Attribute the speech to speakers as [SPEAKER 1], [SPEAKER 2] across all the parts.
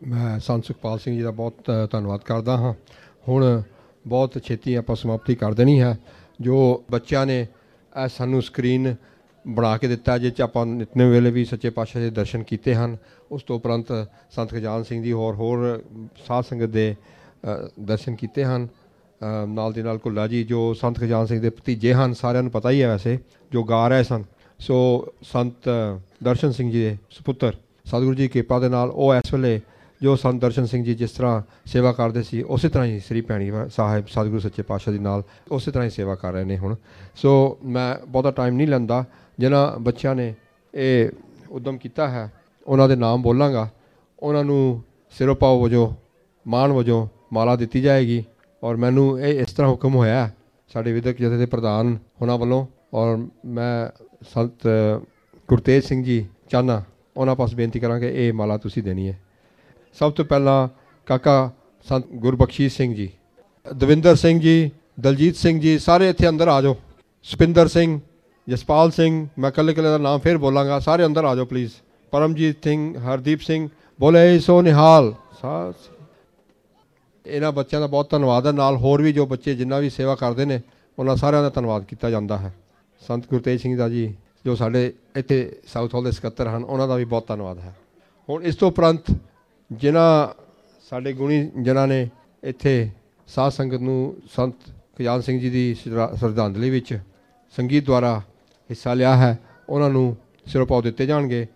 [SPEAKER 1] ਮੈਂ ਸੰਤ ਸੁਖਪਾਲ ਸਿੰਘ ਜੀ ਦਾ ਬਹੁਤ ਧੰਨਵਾਦ ਕਰਦਾ ਹਾਂ। ਹੁਣ ਬਹੁਤ ਛੇਤੀ ਆਪਾਂ ਸਮਾਪਤੀ ਕਰ ਦੇਣੀ ਹੈ। ਜੋ ਬੱਚਿਆਂ ਨੇ ਸਾਨੂੰ ਸਕਰੀਨ ਬਣਾ ਕੇ ਦਿੱਤਾ ਜਿਸ 'ਚ ਆਪਾਂ ਨਿਤਨੇ ਵੇਲੇ ਵੀ ਸੱਚੇ ਪਾਤਸ਼ਾਹ ਦੇ ਦਰਸ਼ਨ ਕੀਤੇ ਹਨ, ਉਸ ਤੋਂ ਉਪਰੰਤ ਸੰਤ ਖਜਾਨ ਸਿੰਘ ਜੀ ਹੋਰ ਹੋਰ ਸਾਧ ਸੰਗਤ ਦੇ ਦਰਸ਼ਨ ਕੀਤੇ ਹਨ। ਨਾਲ ਦੀ ਨਾਲ ਕੁੱਲਾ ਜੀ, ਜੋ ਸੰਤ ਖਜਾਨ ਸਿੰਘ ਦੇ ਭਤੀਜੇ ਹਨ, ਸਾਰਿਆਂ ਨੂੰ ਪਤਾ ਹੀ ਹੈ ਵੈਸੇ, ਜੋ ਗਾ ਰਹੇ ਸਨ। ਸੋ ਸੰਤ ਦਰਸ਼ਨ ਸਿੰਘ ਜੀ ਦੇ ਸੁਪੁੱਤਰ, ਸਤਿਗੁਰੂ ਜੀ ਕਿਰਪਾ ਦੇ ਨਾਲ ਉਹ ਇਸ ਵੇਲੇ ਜੋ ਸੰਤ ਦਰਸ਼ਨ ਸਿੰਘ ਜੀ ਜਿਸ ਤਰ੍ਹਾਂ ਸੇਵਾ ਕਰਦੇ ਸੀ, ਉਸੇ ਤਰ੍ਹਾਂ ਹੀ ਸ੍ਰੀ ਭੈਣੀ ਸਾਹਿਬ, ਸਤਿਗੁਰੂ ਸੱਚੇ ਪਾਤਸ਼ਾਹ ਜੀ ਨਾਲ ਉਸੇ ਤਰ੍ਹਾਂ ਹੀ ਸੇਵਾ ਕਰ ਰਹੇ ਨੇ ਹੁਣ। ਸੋ ਮੈਂ ਬਹੁਤਾ ਟਾਈਮ ਨਹੀਂ ਲੈਂਦਾ, ਜਿਨ੍ਹਾਂ ਬੱਚਿਆਂ ਨੇ ਇਹ ਉਦਮ ਕੀਤਾ ਹੈ, ਉਹਨਾਂ ਦੇ ਨਾਮ ਬੋਲਾਂਗਾ। ਉਹਨਾਂ ਨੂੰ ਸਿਰੋਪਾਓ ਵਜੋਂ, ਮਾਣ ਵਜੋਂ ਮਾਲਾ ਦਿੱਤੀ ਜਾਏਗੀ। ਔਰ ਮੈਨੂੰ ਇਹ ਇਸ ਤਰ੍ਹਾਂ ਹੁਕਮ ਹੋਇਆ ਸਾਡੇ ਵਿਦਿਅਕ ਜਥੇ ਦੇ ਪ੍ਰਧਾਨ ਉਹਨਾਂ ਵੱਲੋਂ, ਔਰ ਮੈਂ ਸੰਤ ਗੁਰਤੇਜ ਸਿੰਘ ਜੀ ਚਾਹਨਾ, ਉਹਨਾਂ ਪਾਸ ਬੇਨਤੀ ਕਰਾਂਗੇ, ਇਹ ਮਾਲਾ ਤੁਸੀਂ ਦੇਣੀ ਹੈ। ਸਭ ਤੋਂ ਪਹਿਲਾਂ ਕਾਕਾ ਸੰਤ ਗੁਰਬਖਸ਼ੀਸ਼ ਸਿੰਘ ਜੀ, ਦਵਿੰਦਰ ਸਿੰਘ ਜੀ, ਦਲਜੀਤ ਸਿੰਘ ਜੀ, ਸਾਰੇ ਇੱਥੇ ਅੰਦਰ ਆ ਜਾਓ। ਸੁਪਿੰਦਰ ਸਿੰਘ, ਜਸਪਾਲ ਸਿੰਘ, ਮੈਂ ਕੱਲੇ ਕੱਲੇ ਦਾ ਨਾਮ ਫੇਰ ਬੋਲਾਂਗਾ, ਸਾਰੇ ਅੰਦਰ ਆ ਜਾਓ ਪਲੀਜ਼ ਪਰਮਜੀਤ ਸਿੰਘ, ਹਰਦੀਪ ਸਿੰਘ, ਬੋਲੇ ਸੋ ਨਿਹਾਲ। ਸਾ ਇਹਨਾਂ ਬੱਚਿਆਂ ਦਾ ਬਹੁਤ ਧੰਨਵਾਦ ਹੈ। ਨਾਲ ਹੋਰ ਵੀ ਜੋ ਬੱਚੇ ਜਿੰਨਾ ਵੀ ਸੇਵਾ ਕਰਦੇ ਨੇ, ਉਹਨਾਂ ਸਾਰਿਆਂ ਦਾ ਧੰਨਵਾਦ ਕੀਤਾ ਜਾਂਦਾ ਹੈ। ਸੰਤ ਗੁਰਤੇਜ ਸਿੰਘ ਦਾ ਜੀ, ਜੋ ਸਾਡੇ ਇੱਥੇ ਸਾਊਥ ਹਾਲ ਦੇ ਸਕੱਤਰ ਹਨ, ਉਹਨਾਂ ਦਾ ਵੀ ਬਹੁਤ ਧੰਨਵਾਦ ਹੈ। ਹੁਣ ਇਸ ਤੋਂ ਉਪਰੰਤ ਜਿਨ੍ਹਾਂ ਸਾਡੇ ਗੁਣੀ ਜਨਾਂ ਨੇ ਇੱਥੇ ਸਾਧ ਸੰਗਤ ਨੂੰ ਸੰਤ ਖਜਾਨ ਸਿੰਘ ਜੀ ਦੀ ਸ਼ਰਾ- ਸ਼ਰਧਾਂਜਲੀ ਵਿੱਚ ਸੰਗੀਤ ਦੁਆਰਾ ਹਿੱਸਾ ਲਿਆ ਹੈ, ਉਹਨਾਂ ਨੂੰ ਸਿਰੋਪਾਓ ਦਿੱਤੇ ਜਾਣਗੇ।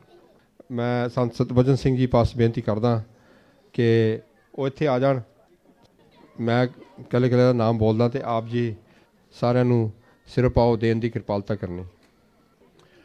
[SPEAKER 1] ਮੈਂ ਸੰਤ ਸਤਵਜਨ ਸਿੰਘ ਜੀ ਪਾਸ ਬੇਨਤੀ ਕਰਦਾ ਕਿ ਉਹ ਇੱਥੇ ਆ ਜਾਣ। ਮੈਂ ਕੱਲੇ ਕੱਲੇ ਦਾ ਨਾਮ ਬੋਲਦਾ ਤੇ ਆਪ ਜੀ ਸਾਰਿਆਂ ਨੂੰ ਸਿਰੋਪਾਓ ਦੇਣ ਦੀ ਕਿਰਪਾਲਤਾ ਕਰਨੀ।